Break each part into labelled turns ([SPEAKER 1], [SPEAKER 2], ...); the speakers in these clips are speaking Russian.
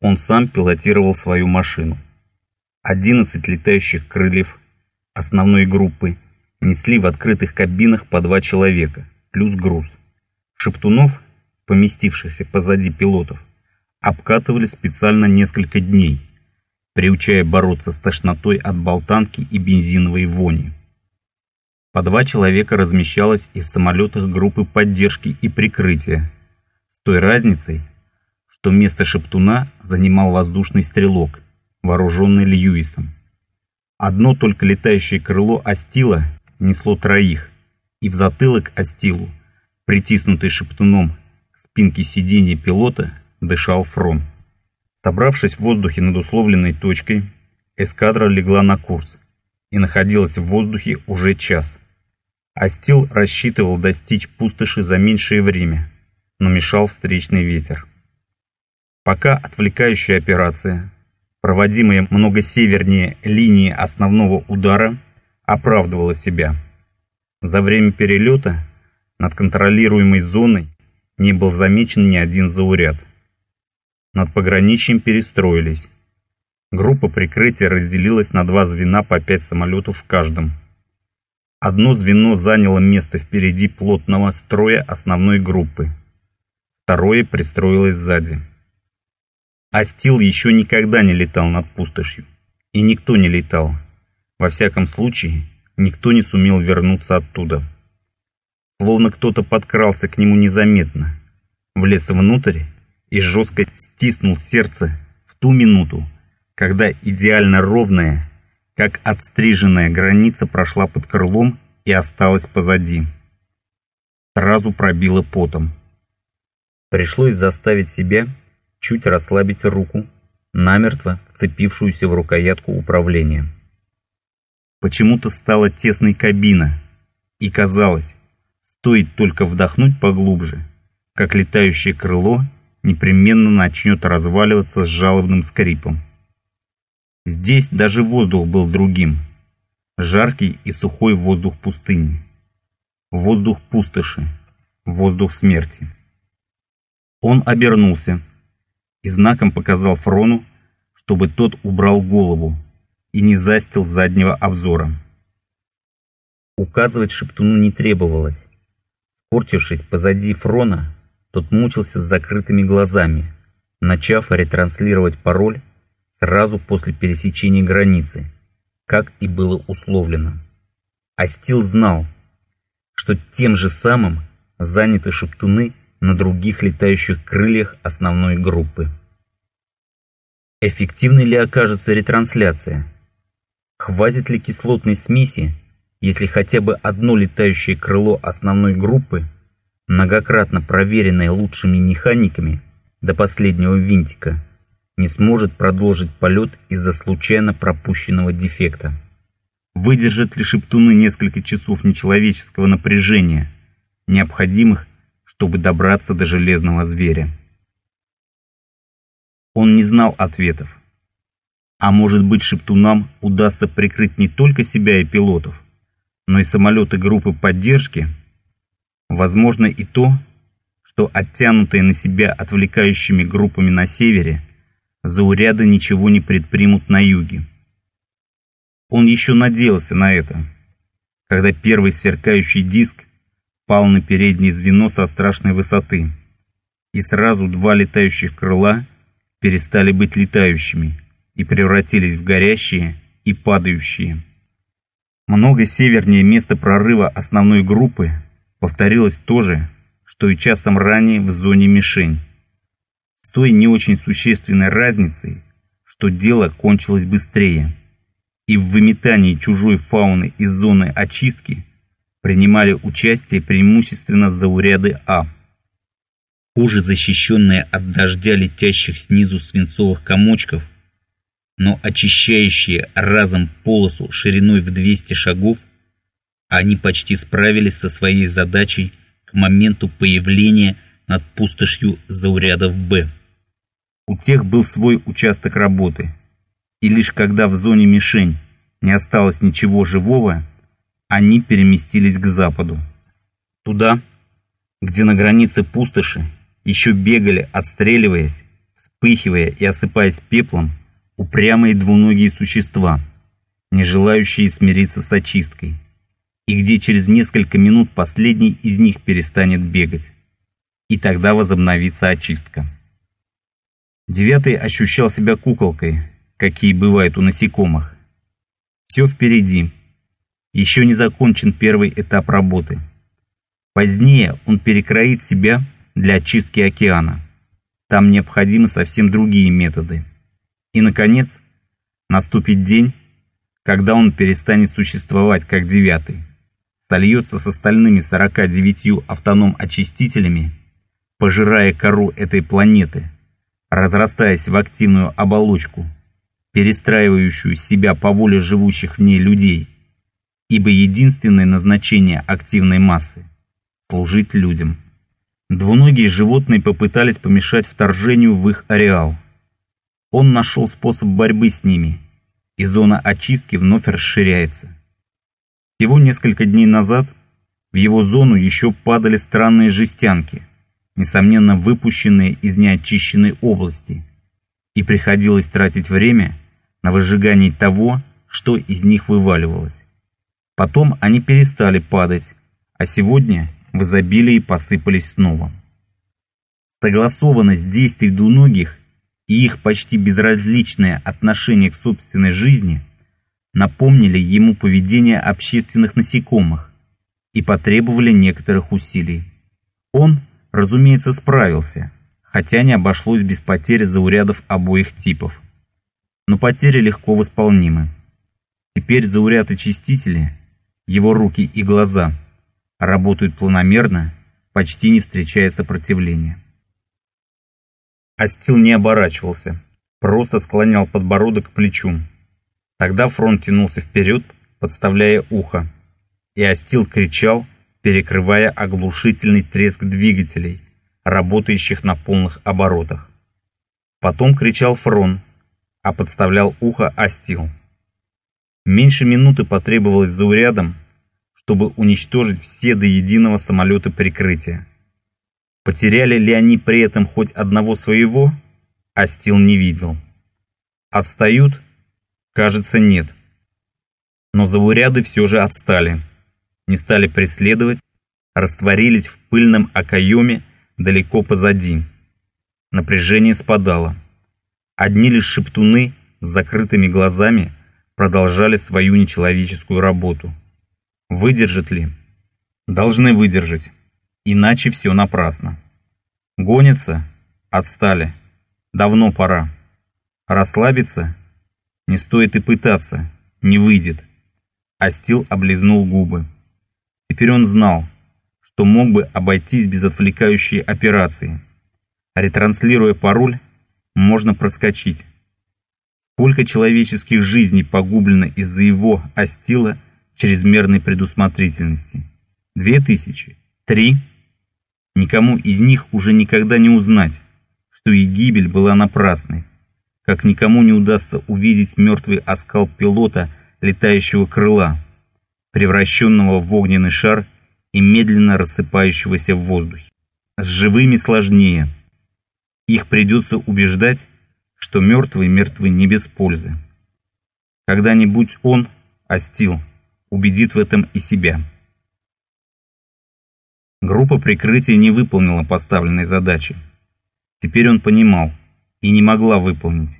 [SPEAKER 1] Он сам пилотировал свою машину. 11 летающих крыльев основной группы несли в открытых кабинах по два человека, плюс груз. Шептунов, поместившихся позади пилотов, обкатывали специально несколько дней, приучая бороться с тошнотой от болтанки и бензиновой вони. По два человека размещалось из самолетах группы поддержки и прикрытия, с той разницей, что место Шептуна занимал воздушный стрелок, вооруженный Льюисом. Одно только летающее крыло Астила несло троих, и в затылок Астилу, притиснутый Шептуном к спинке сиденья пилота, дышал Фрон. Собравшись в воздухе над условленной точкой, эскадра легла на курс и находилась в воздухе уже час. Астил рассчитывал достичь пустоши за меньшее время, но мешал встречный ветер. Пока отвлекающая операция, проводимая много севернее линии основного удара, оправдывала себя. За время перелета над контролируемой зоной не был замечен ни один зауряд. Над пограничьем перестроились. Группа прикрытия разделилась на два звена по пять самолетов в каждом. Одно звено заняло место впереди плотного строя основной группы. Второе пристроилось сзади. Астил еще никогда не летал над пустошью. И никто не летал. Во всяком случае, никто не сумел вернуться оттуда. Словно кто-то подкрался к нему незаметно, влез внутрь и жестко стиснул сердце в ту минуту, когда идеально ровная, как отстриженная граница прошла под крылом и осталась позади. Сразу пробило потом. Пришлось заставить себя чуть расслабить руку, намертво вцепившуюся в рукоятку управления. Почему-то стала тесной кабина, и казалось, стоит только вдохнуть поглубже, как летающее крыло непременно начнет разваливаться с жалобным скрипом. Здесь даже воздух был другим. Жаркий и сухой воздух пустыни. Воздух пустоши. Воздух смерти. Он обернулся и знаком показал Фрону, чтобы тот убрал голову и не застил заднего обзора. Указывать Шептуну не требовалось. Скорчившись позади Фрона, тот мучился с закрытыми глазами, начав ретранслировать пароль сразу после пересечения границы, как и было условлено. Астил знал, что тем же самым заняты шептуны на других летающих крыльях основной группы. Эффективной ли окажется ретрансляция? Хватит ли кислотной смеси, если хотя бы одно летающее крыло основной группы многократно проверенная лучшими механиками до последнего винтика, не сможет продолжить полет из-за случайно пропущенного дефекта. Выдержат ли шептуны несколько часов нечеловеческого напряжения, необходимых, чтобы добраться до железного зверя? Он не знал ответов. А может быть шептунам удастся прикрыть не только себя и пилотов, но и самолеты группы поддержки – Возможно и то, что оттянутые на себя отвлекающими группами на севере, зауряды ничего не предпримут на юге. Он еще надеялся на это, когда первый сверкающий диск пал на переднее звено со страшной высоты, и сразу два летающих крыла перестали быть летающими и превратились в горящие и падающие. Много севернее места прорыва основной группы повторилось то же, что и часом ранее в зоне мишень. С той не очень существенной разницей, что дело кончилось быстрее, и в выметании чужой фауны из зоны очистки принимали участие преимущественно зауряды А. Хуже защищенные от дождя летящих снизу свинцовых комочков, но очищающие разом полосу шириной в 200 шагов, они почти справились со своей задачей к моменту появления над пустошью заурядов Б. У тех был свой участок работы, и лишь когда в зоне мишень не осталось ничего живого, они переместились к западу. Туда, где на границе пустоши еще бегали, отстреливаясь, вспыхивая и осыпаясь пеплом, упрямые двуногие существа, не желающие смириться с очисткой, и где через несколько минут последний из них перестанет бегать. И тогда возобновится очистка. Девятый ощущал себя куколкой, какие бывают у насекомых. Все впереди. Еще не закончен первый этап работы. Позднее он перекроит себя для очистки океана. Там необходимы совсем другие методы. И, наконец, наступит день, когда он перестанет существовать как девятый, сольется с остальными 49 автоном-очистителями, пожирая кору этой планеты, разрастаясь в активную оболочку, перестраивающую себя по воле живущих в ней людей, ибо единственное назначение активной массы – служить людям. Двуногие животные попытались помешать вторжению в их ареал – он нашел способ борьбы с ними, и зона очистки вновь расширяется. Всего несколько дней назад в его зону еще падали странные жестянки, несомненно выпущенные из неочищенной области, и приходилось тратить время на выжигание того, что из них вываливалось. Потом они перестали падать, а сегодня в изобилии посыпались снова. Согласованность действий двуногих и их почти безразличное отношение к собственной жизни напомнили ему поведение общественных насекомых и потребовали некоторых усилий. Он, разумеется, справился, хотя не обошлось без потери заурядов обоих типов. Но потери легко восполнимы. Теперь зауряд-очистители, его руки и глаза, работают планомерно, почти не встречая сопротивления. Астил не оборачивался, просто склонял подбородок к плечу. Тогда фронт тянулся вперед, подставляя ухо, и Астил кричал, перекрывая оглушительный треск двигателей, работающих на полных оборотах. Потом кричал Фрон, а подставлял ухо Астил. Меньше минуты потребовалось заурядом, чтобы уничтожить все до единого самолеты прикрытия. Потеряли ли они при этом хоть одного своего, Астил не видел. Отстают? Кажется, нет. Но зауряды все же отстали. Не стали преследовать, растворились в пыльном окоеме далеко позади. Напряжение спадало. Одни лишь шептуны с закрытыми глазами продолжали свою нечеловеческую работу. Выдержат ли? Должны выдержать иначе все напрасно. Гонятся? Отстали. Давно пора. Расслабиться? Не стоит и пытаться, не выйдет. Астил облизнул губы. Теперь он знал, что мог бы обойтись без отвлекающей операции. Ретранслируя пароль, можно проскочить. Сколько человеческих жизней погублено из-за его Астила чрезмерной предусмотрительности? Две тысячи? Три? Никому из них уже никогда не узнать, что их гибель была напрасной, как никому не удастся увидеть мертвый оскал пилота летающего крыла, превращенного в огненный шар и медленно рассыпающегося в воздухе. С живыми сложнее. Их придется убеждать, что мертвые мертвы не без пользы. Когда-нибудь он, Астил, убедит в этом и себя. Группа прикрытия не выполнила поставленной задачи. Теперь он понимал и не могла выполнить.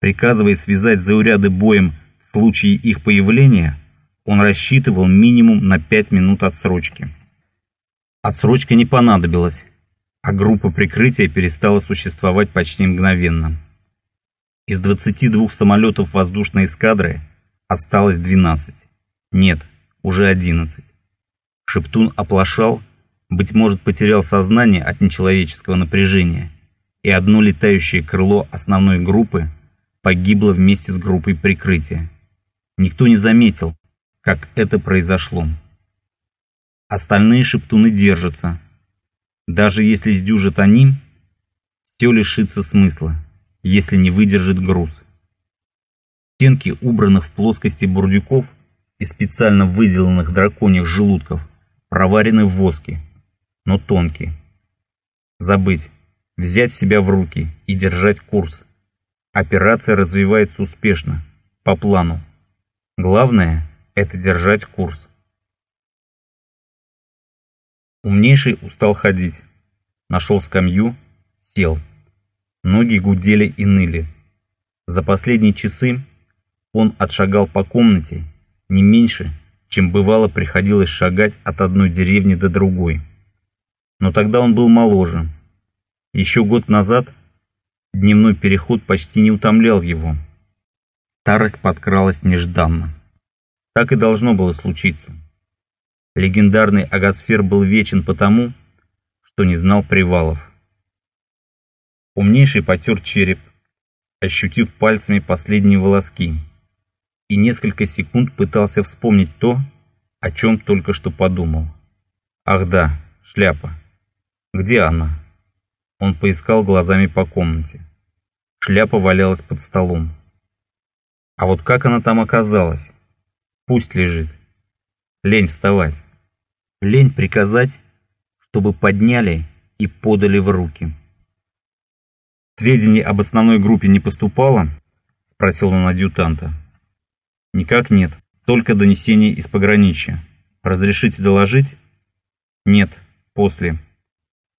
[SPEAKER 1] Приказывая связать зауряды боем в случае их появления, он рассчитывал минимум на 5 минут отсрочки. Отсрочка не понадобилась, а группа прикрытия перестала существовать почти мгновенно. Из 22 самолетов воздушной эскадры осталось 12. Нет, уже 11. Шептун оплошал, быть может, потерял сознание от нечеловеческого напряжения, и одно летающее крыло основной группы погибло вместе с группой прикрытия. Никто не заметил, как это произошло. Остальные шептуны держатся. Даже если сдюжат они, все лишится смысла, если не выдержит груз. Стенки убранных в плоскости бурдюков и специально выделанных драконьих желудков – проварены в воске, но тонкий. Забыть. взять себя в руки и держать курс. Операция развивается успешно, по плану. Главное – это держать курс. Умнейший устал ходить. Нашел скамью, сел. Ноги гудели и ныли. За последние часы он отшагал по комнате не меньше, чем бывало приходилось шагать от одной деревни до другой. Но тогда он был моложе. Еще год назад дневной переход почти не утомлял его. Старость подкралась нежданно. Так и должно было случиться. Легендарный агосфер был вечен потому, что не знал привалов. Умнейший потер череп, ощутив пальцами последние волоски, и несколько секунд пытался вспомнить то, о чем только что подумал. Ах да, шляпа. Где она? Он поискал глазами по комнате. Шляпа валялась под столом. А вот как она там оказалась? Пусть лежит. Лень вставать. Лень приказать, чтобы подняли и подали в руки. «Сведений об основной группе не поступало?» – спросил он адъютанта. «Никак нет, только донесение из пограничья. Разрешите доложить?» «Нет, после.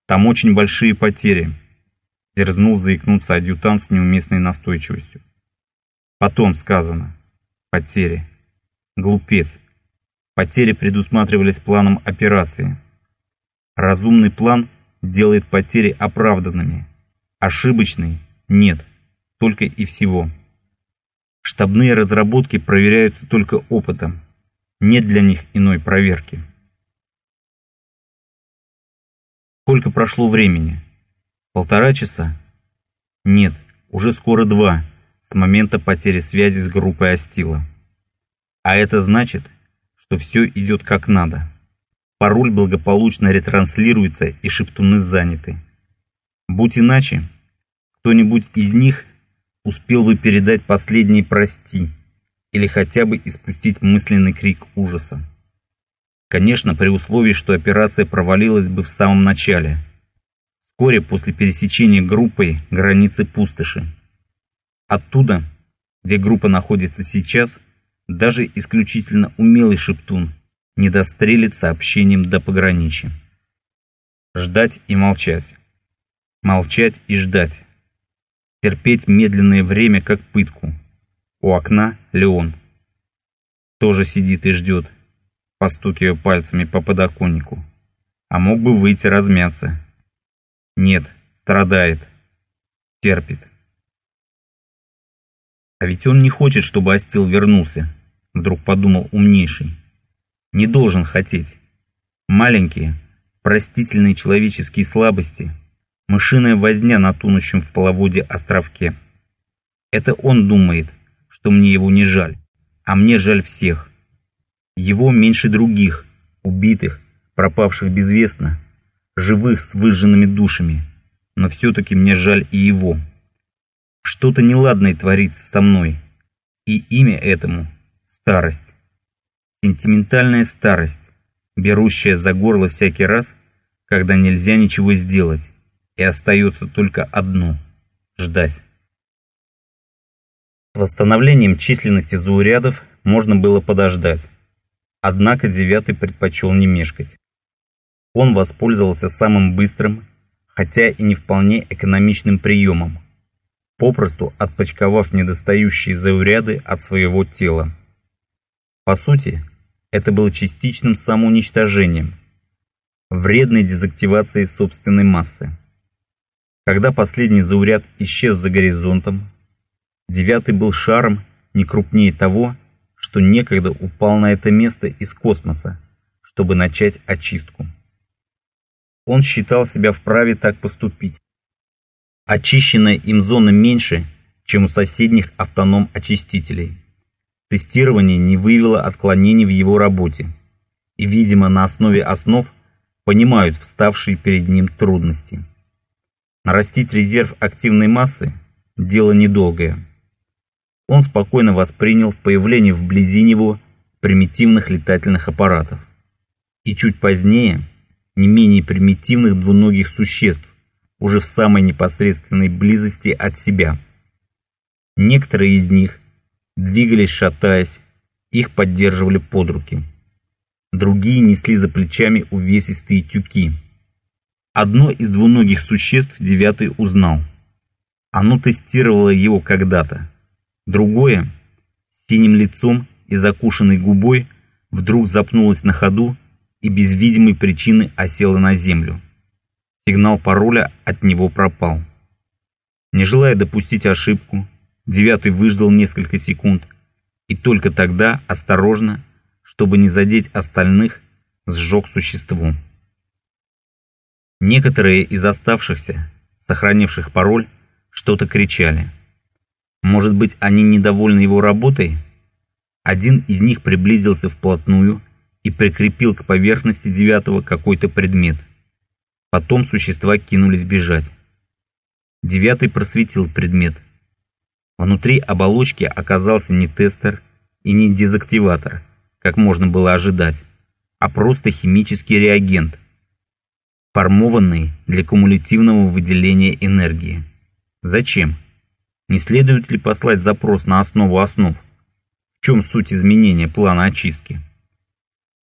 [SPEAKER 1] Там очень большие потери», – дерзнул заикнуться адъютант с неуместной настойчивостью. «Потом сказано. Потери. Глупец. Потери предусматривались планом операции. Разумный план делает потери оправданными» Ошибочный? Нет. Только и всего. Штабные разработки проверяются только опытом. Нет для них иной проверки. Сколько прошло времени? Полтора часа? Нет, уже скоро два, с момента потери связи с группой Астила. А это значит, что все идет как надо. Пароль благополучно ретранслируется и шептуны заняты. Будь иначе, кто-нибудь из них успел бы передать последний «прости» или хотя бы испустить мысленный крик ужаса. Конечно, при условии, что операция провалилась бы в самом начале, вскоре после пересечения группой границы пустоши. Оттуда, где группа находится сейчас, даже исключительно умелый шептун не дострелит сообщением до пограничья. Ждать и молчать молчать и ждать. Терпеть медленное время, как пытку. У окна Леон. Тоже сидит и ждет, постукивая пальцами по подоконнику. А мог бы выйти размяться. Нет, страдает. Терпит. А ведь он не хочет, чтобы Астил вернулся, вдруг подумал умнейший. Не должен хотеть. Маленькие, простительные человеческие слабости – Мышиная возня на тонущем в половоде островке. Это он думает, что мне его не жаль, а мне жаль всех. Его меньше других, убитых, пропавших безвестно, живых с выжженными душами, но все-таки мне жаль и его. Что-то неладное творится со мной, и имя этому – старость. Сентиментальная старость, берущая за горло всякий раз, когда нельзя ничего сделать и остается только одно – ждать. С восстановлением численности заурядов можно было подождать. Однако девятый предпочел не мешкать. Он воспользовался самым быстрым, хотя и не вполне экономичным приемом, попросту отпочковав недостающие зауряды от своего тела. По сути, это было частичным самоуничтожением, вредной дезактивацией собственной массы. Когда последний зауряд исчез за горизонтом, девятый был шаром не крупнее того, что некогда упал на это место из космоса, чтобы начать очистку. Он считал себя вправе так поступить. Очищенная им зона меньше, чем у соседних автоном-очистителей. Тестирование не выявило отклонений в его работе, и, видимо, на основе основ понимают вставшие перед ним трудности. Нарастить резерв активной массы – дело недолгое. Он спокойно воспринял появление вблизи него примитивных летательных аппаратов. И чуть позднее не менее примитивных двуногих существ, уже в самой непосредственной близости от себя. Некоторые из них двигались шатаясь, их поддерживали под руки. Другие несли за плечами увесистые тюки. Одно из двуногих существ девятый узнал. Оно тестировало его когда-то. Другое, с синим лицом и закушенной губой, вдруг запнулось на ходу и без видимой причины осело на землю. Сигнал пароля от него пропал. Не желая допустить ошибку, девятый выждал несколько секунд и только тогда, осторожно, чтобы не задеть остальных, сжег существо. Некоторые из оставшихся, сохранивших пароль, что-то кричали. Может быть, они недовольны его работой? Один из них приблизился вплотную и прикрепил к поверхности девятого какой-то предмет. Потом существа кинулись бежать. Девятый просветил предмет. Внутри оболочки оказался не тестер и не дезактиватор, как можно было ожидать, а просто химический реагент, формованный для кумулятивного выделения энергии. Зачем? Не следует ли послать запрос на основу основ? В чем суть изменения плана очистки?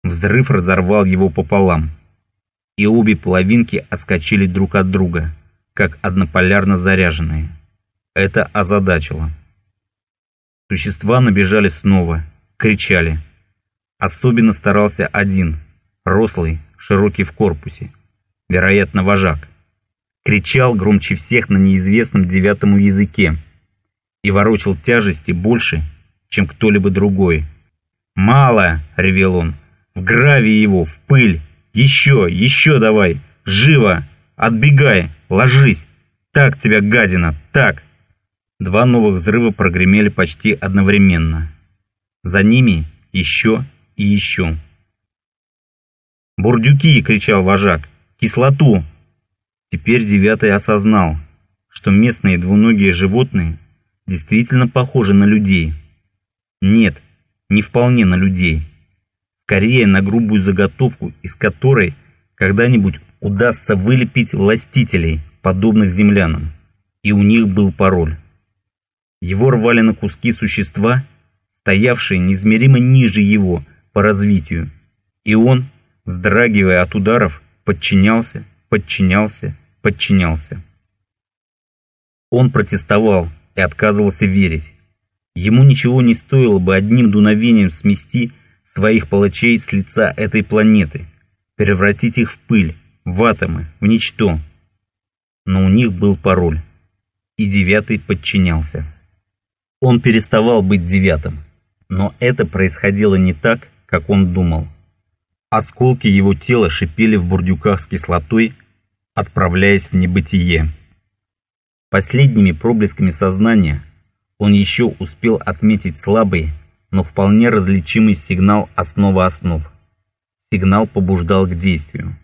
[SPEAKER 1] Взрыв разорвал его пополам и обе половинки отскочили друг от друга, как однополярно заряженные. Это озадачило. Существа набежали снова, кричали. Особенно старался один, рослый, широкий в корпусе, вероятно, вожак. Кричал громче всех на неизвестном девятому языке и ворочал тяжести больше, чем кто-либо другой. «Мало!» — ревел он. «В гравий его, в пыль! Еще, еще давай! Живо! Отбегай! Ложись! Так тебя, гадина, так!» Два новых взрыва прогремели почти одновременно. За ними еще и еще. «Бурдюки!» — кричал вожак. «Кислоту!» Теперь девятый осознал, что местные двуногие животные действительно похожи на людей. Нет, не вполне на людей скорее на грубую заготовку, из которой когда-нибудь удастся вылепить властителей, подобных землянам. И у них был пароль. Его рвали на куски существа, стоявшие неизмеримо ниже его по развитию. И он, вздрагивая от ударов, подчинялся, подчинялся, подчинялся. Он протестовал и отказывался верить. Ему ничего не стоило бы одним дуновением смести своих палачей с лица этой планеты, превратить их в пыль, в атомы, в ничто. Но у них был пароль, и девятый подчинялся. Он переставал быть девятым, но это происходило не так, как он думал. Осколки его тела шипели в бурдюках с кислотой, отправляясь в небытие. Последними проблесками сознания он еще успел отметить слабый, но вполне различимый сигнал основа основ. Сигнал побуждал к действию.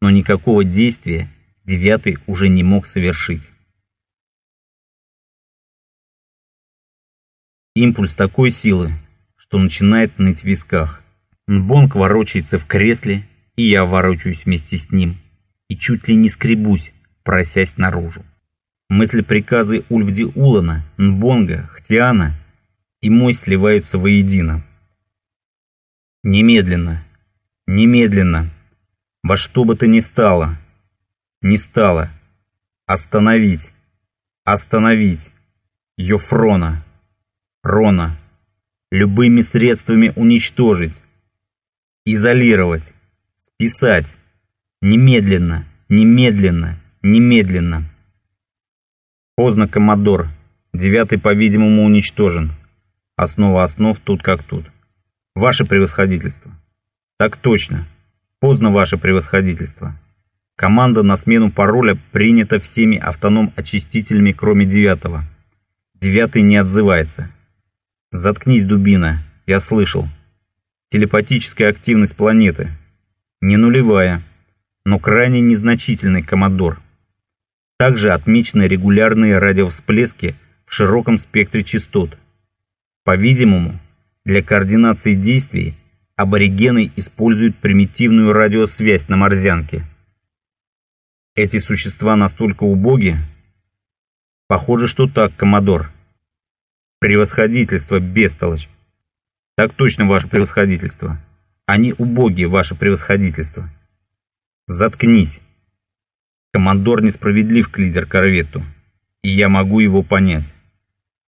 [SPEAKER 1] Но никакого действия девятый уже не мог совершить. Импульс такой силы, что начинает ныть в висках. Нбонг ворочается в кресле, и я ворочаюсь вместе с ним. И чуть ли не скребусь, просясь наружу. Мысли-приказы Ульфди Улана, Нбонга, Хтиана и мой сливаются воедино. Немедленно, немедленно, во что бы то ни стало, не стало, остановить, остановить, Йофрона, Рона, любыми средствами уничтожить, изолировать, списать, немедленно, немедленно, немедленно. Поздно, Коммодор, девятый, по-видимому, уничтожен. Основа основ тут как тут. Ваше превосходительство. Так точно. Поздно, ваше превосходительство. Команда на смену пароля принята всеми автоном-очистителями, кроме девятого. Девятый не отзывается. Заткнись, дубина. Я слышал. Телепатическая активность планеты. Не нулевая, но крайне незначительный коммодор. Также отмечены регулярные радиовсплески в широком спектре частот. По-видимому, для координации действий аборигены используют примитивную радиосвязь на морзянке – Эти существа настолько убоги? Похоже, что так, коммодор. Превосходительство, бестолочь. Так точно, ваше превосходительство. Они убогие, ваше превосходительство. Заткнись. Командор несправедлив к лидер-корвету, и я могу его понять,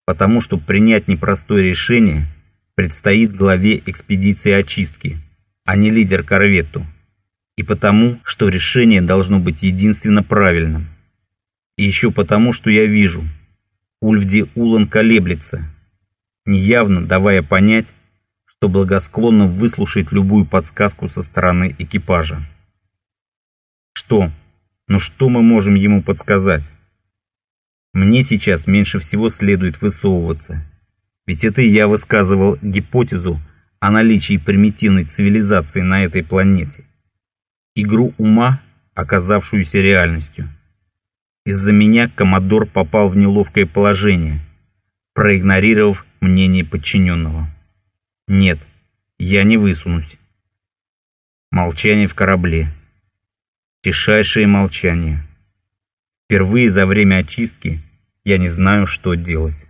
[SPEAKER 1] потому что принять непростое решение предстоит главе экспедиции очистки, а не лидер-корвету, и потому, что решение должно быть единственно правильным. И еще потому, что я вижу, Ульфди Улан колеблется, неявно давая понять, что благосклонно выслушает любую подсказку со стороны экипажа. Что? Ну что мы можем ему подсказать? Мне сейчас меньше всего следует высовываться. Ведь это я высказывал гипотезу о наличии примитивной цивилизации на этой планете. Игру ума, оказавшуюся реальностью. Из-за меня Комодор попал в неловкое положение, проигнорировав мнение подчиненного. Нет, я не высунусь. Молчание в корабле. Тишайшее молчание. Впервые за время очистки я не знаю, что делать.